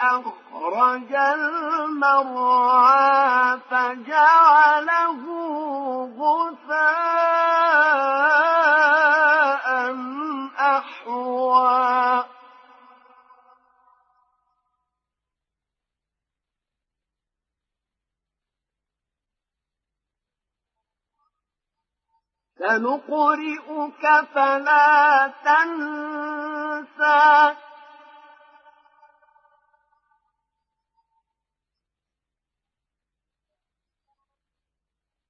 أخرج المرعى فجعله غثاء أحوى. سنقرئك فلا تنسى.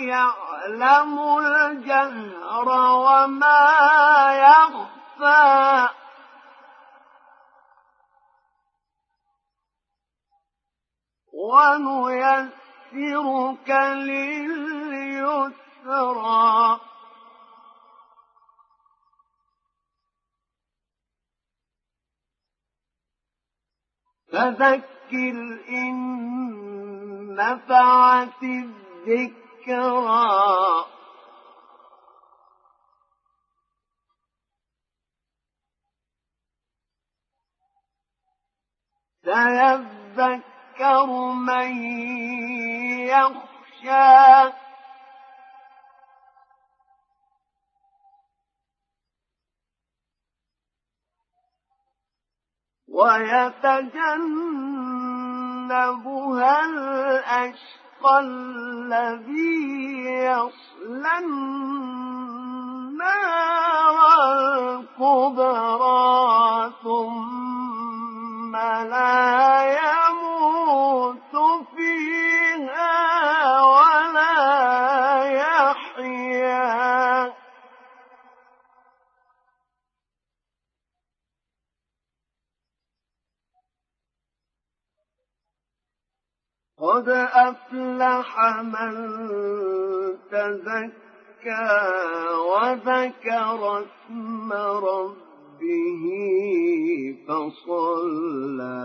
يعلم الجهر وما يخفى. ونيسرك لليسرى. فذكر إن نفعت الذكرى سيذكر من يخشى. ويتجنبها الأشقى. الذي يصلى قد أفلح من تزكى وذكر اسم ربه فصلى.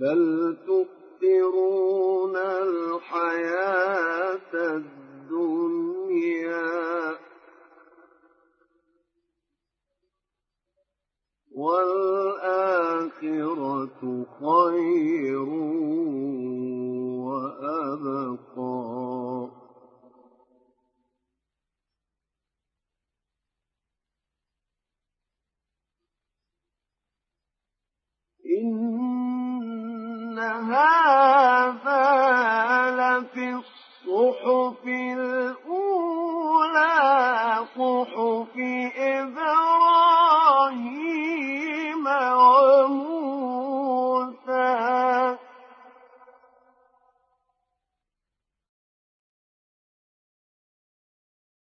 بل تؤثرون الحياة والآخرة خير وأبقى. إن هذا